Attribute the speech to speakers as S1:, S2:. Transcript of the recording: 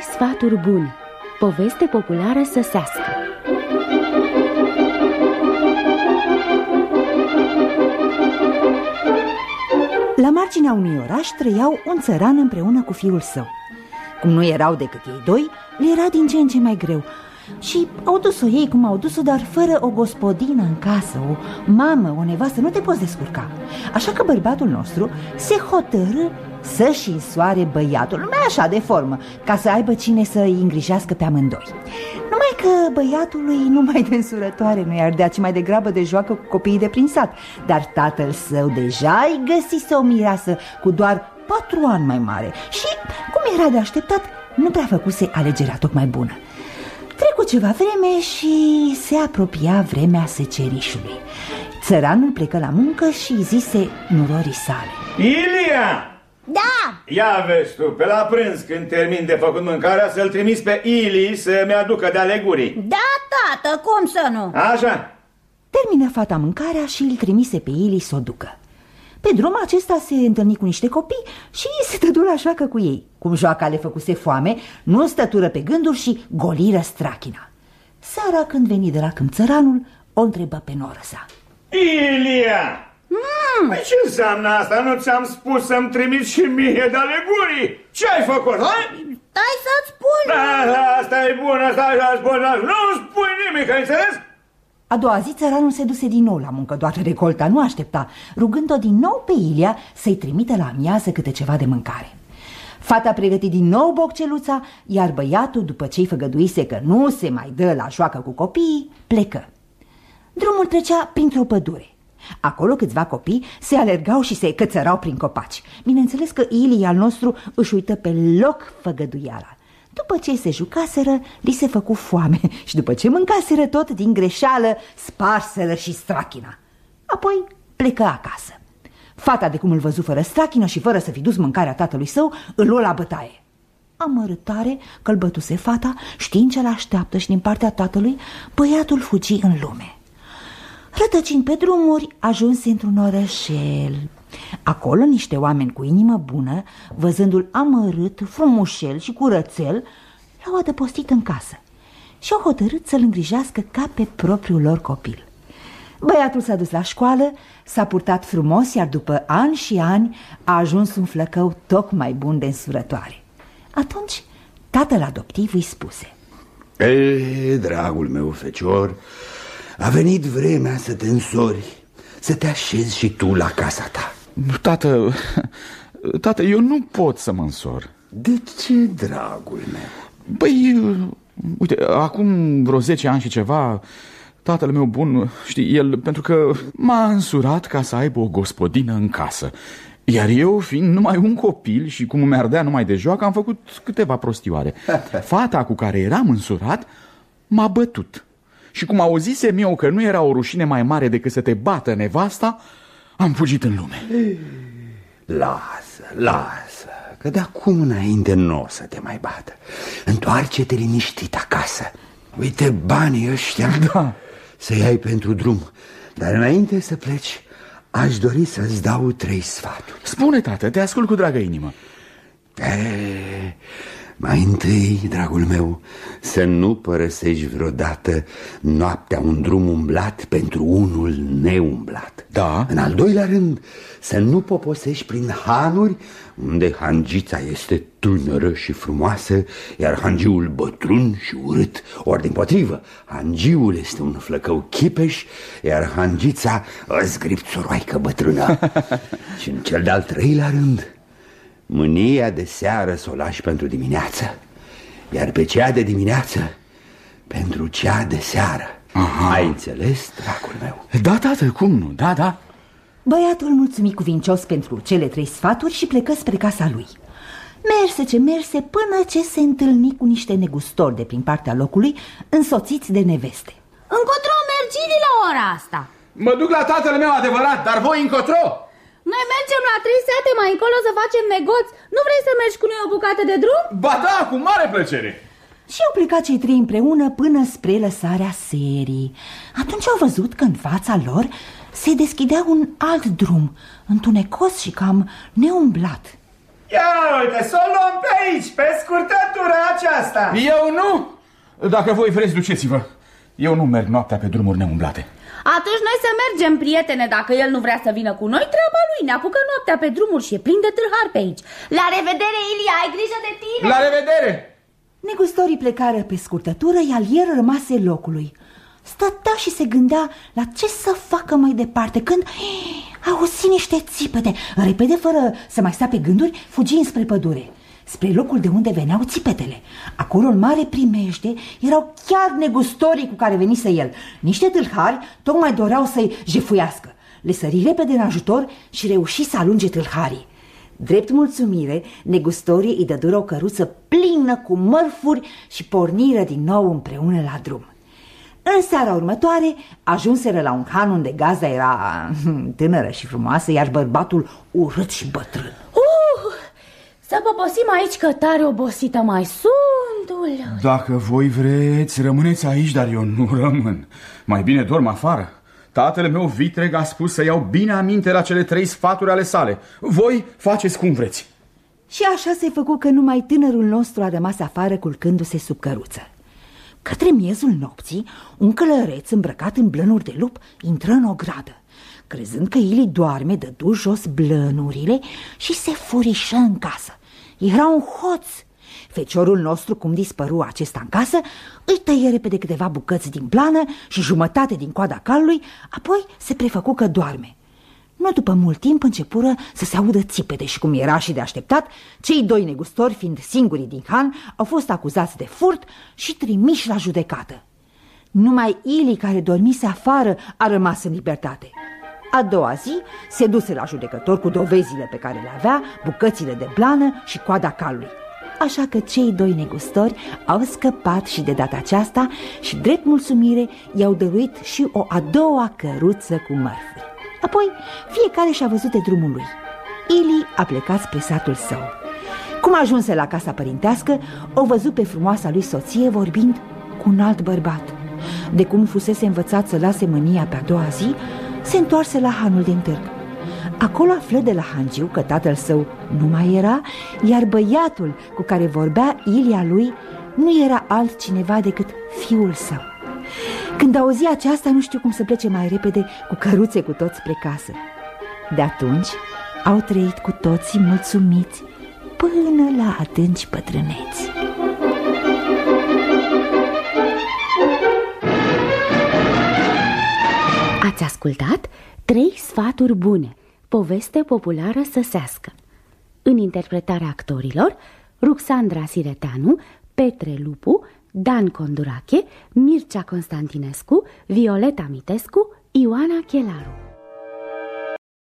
S1: Trei sfaturi bune Poveste populară săsească.
S2: La marginea unui oraș trăiau un țăran împreună cu fiul său. Cum nu erau decât ei doi, le era din ce în ce mai greu. Și au dus-o ei cum au dus-o, dar fără o gospodină în casă, o mamă, o nevastă, nu te poți descurca. Așa că bărbatul nostru se hotărâ să-și însoare băiatul, numai așa de formă, ca să aibă cine să îi îngrijească pe amândoi. Numai că băiatului nu mai de însurătoare nu-i ardea, ci mai degrabă de joacă cu copiii de prin sat. Dar tatăl său deja îi găsise o mireasă cu doar patru ani mai mare. Și, cum era de așteptat, nu prea făcuse alegerea tocmai bună. Trecu ceva vreme și se apropia vremea secerișului. Țăranul plecă la muncă și zise nurorii sale.
S3: Ilia!
S4: Da!
S3: Ia vezi tu, pe la prânz când termin de făcut mâncarea Să-l trimis pe Ili să-mi aducă de aleguri
S4: Da, tată, cum să nu?
S3: Așa
S2: Termină fata mâncarea și îl trimise pe Ili să o ducă pe drum acesta se întâlni cu niște copii și se dădu la joacă cu ei. Cum joaca le făcuse foame, nu stătură pe gânduri și goliră strachina. Seara când veni de la câmp țăranul, o întrebă pe noră sa.
S3: Ilia! Mm. Păi ce înseamnă asta? Nu ți-am spus să-mi trimiți și mie de alegurii? Ce ai făcut, hai?
S4: Stai să-ți spun!
S3: Da, da, asta e bun, asta e bun, nu spui nimic, ai înțeles?
S2: A doua zi țăranul se duse din nou la muncă, doar recolta nu aștepta, rugând-o din nou pe Ilia să-i trimite la amiază câte ceva de mâncare. Fata pregăti din nou bocceluța, iar băiatul, după ce-i făgăduise că nu se mai dă la joacă cu copiii, plecă. Drumul trecea printr-o pădure. Acolo câțiva copii se alergau și se cățărau prin copaci. Bineînțeles că Ilia al nostru își uită pe loc făgăduiala. După ce se jucaseră, li se făcu foame și după ce mâncaseră tot din greșeală, sparseră și strachina. Apoi plecă acasă. Fata de cum îl văzu fără strachină și fără să fi dus mâncarea tatălui său, îl luă la bătaie. Amărătare că îl bătuse fata, știind ce l-așteaptă și din partea tatălui, băiatul fugi în lume. Rătăcind pe drumuri, ajunse într-un orășel. Acolo niște oameni cu inimă bună, văzându-l amărât, frumușel și curățel, l-au adăpostit în casă și au hotărât să-l îngrijească ca pe propriul lor copil. Băiatul s-a dus la școală, s-a purtat frumos, iar după ani și ani a ajuns un flăcău tocmai bun de însurătoare. Atunci tatăl adoptiv îi spuse
S5: E, dragul meu fecior, a venit vremea să te însori, să te așezi și tu la casa ta.
S6: Tată, tată, eu nu pot să mă însor.
S5: De ce, dragul meu?
S6: Păi, uite, acum vreo 10 ani și ceva Tatăl meu bun, știi, el pentru că m-a însurat ca să aibă o gospodină în casă. Iar eu, fiind numai un copil și cum mi ardea numai de joacă, am făcut câteva prostioare. Fata cu care eram însurat m-a bătut Și cum auzisem eu că nu era o rușine mai mare decât să te bată nevasta Am fugit în lume.
S5: Lasă, lasă, că de acum înainte nu o să te mai bată. Întoarce-te liniștit acasă. Uite banii ăștia.
S6: Da.
S5: Să-i ai pentru drum. Dar înainte să pleci Aș dori să-ți dau trei sfaturi.
S6: Spune, tată, te ascult cu dragă inimă.
S5: E, Mai întâi, dragul meu Să nu părăsești vreodată Noaptea un drum umblat Pentru unul neumblat.
S6: Da.
S5: În al doilea rând Să nu poposești prin hanuri Unde hangița este tânără și frumoasă Iar hangiul bătrân și urât. Ori din potrivă Hangiul este un flăcău chipeș Iar hangița o zgripțoroaică bătrână. Și în cel de-al treilea rând Mânia de seară să o lași pentru dimineață Iar pe cea de dimineață Pentru cea de seară Aha. Ai înțeles, dragul meu?
S6: Da, tată, cum nu? Da, da
S2: Băiatul mulțumi cuvincios pentru cele trei sfaturi și plecă spre casa lui Merse ce merse până ce se întâlni cu niște negustori de prin partea locului Însoțiți de neveste
S4: Încotro mergi la ora asta
S6: Mă duc la tatăl meu adevărat, dar voi încotro
S4: Noi mergem la trei sate mai încolo să facem negoți Nu vrei să mergi cu noi o bucată de drum?
S6: Ba da, cu mare plăcere
S2: Și au plecat cei trei împreună până spre lăsarea serii Atunci au văzut că în fața lor se deschidea un alt drum Întunecos și cam neumblat
S3: Ia uite, să o luăm pe aici, pe scurtătura aceasta.
S6: Eu nu! Dacă voi vreți, duceți-vă. Eu nu merg noaptea pe drumuri neumblate.
S4: Atunci noi să mergem, prietene, dacă el nu vrea să vină cu noi, treaba lui. Ne apucă noaptea pe drumuri și e plin de tâlhar pe aici. La revedere, Ilia, ai grijă de tine!
S6: La revedere!
S2: Negustorii plecară pe scurtătură, iar el rămase locului. Stătea și se gândea la ce să facă mai departe când auzi niște țipete. Repede, fără să mai stea pe gânduri, fugi spre pădure spre locul de unde veneau țipetele. Acolo, în mare primește, erau chiar negustorii cu care venise el. Niște tâlhari tocmai doreau să-i jefuiască. Le sări repede în ajutor și reuși să alunge tâlharii. Drept mulțumire, negustorii îi dădură o căruță plină cu mărfuri și porniră din nou împreună la drum. În seara următoare ajunseră la un han unde gazda era tânără și frumoasă, iar bărbatul urât și bătrân.
S4: Să poposim aici că tare obosită mai sunt,
S6: Dacă voi vreți, rămâneți aici, dar eu nu rămân. Mai bine dorm afară. Tatăl meu vitreg a spus să iau bine aminte la cele trei sfaturi ale sale. Voi faceți cum vreți.
S2: Și așa se făcu că numai tânărul nostru a rămas afară culcându-se sub căruță. Către miezul nopții, un călăreț îmbrăcat în blănuri de lup intră în ogradă. Crezând că Ili doarme, dădu jos blănurile și se furișă în casă. Era un hoț. Feciorul nostru, cum dispăru acesta în casă, îi tăie repede câteva bucăți din plană și jumătate din coada calului, apoi se prefăcu că doarme. Nu după mult timp începură să se audă țipete și cum era și de așteptat, cei doi negustori, fiind singurii din Han, au fost acuzați de furt și trimiși la judecată. Numai Ili, care dormise afară, a rămas în libertate. A doua zi se duse la judecător cu dovezile pe care le avea, bucățile de blană și coada calului. Așa că cei doi negustori au scăpat și de data aceasta și, drept mulțumire, i-au dăruit și o a doua căruță cu mărfuri. Apoi, fiecare și-a văzut de drumul lui. Ili a plecat spre satul său. Cum ajunse la casa părintească, o văzut pe frumoasa lui soție vorbind cu un alt bărbat. De cum fusese învățat să lase mânia pe a doua zi, se întoarse la hanul din târg. Acolo află de la Hangiu că tatăl său nu mai era, iar băiatul cu care vorbea Ilia lui nu era altcineva decât fiul său. Când auzi aceasta, nu știu cum să plece mai repede cu căruțe cu toți spre casă. De atunci au trăit cu toții mulțumiți până la adânci bătrâneți.
S1: Ascultat Trei sfaturi bune, poveste populară săsească. În interpretarea actorilor, Ruxandra Sireteanu, Petre Lupu, Dan Condurache, Mircea Constantinescu, Violeta Mitescu, Ioana Chelaru.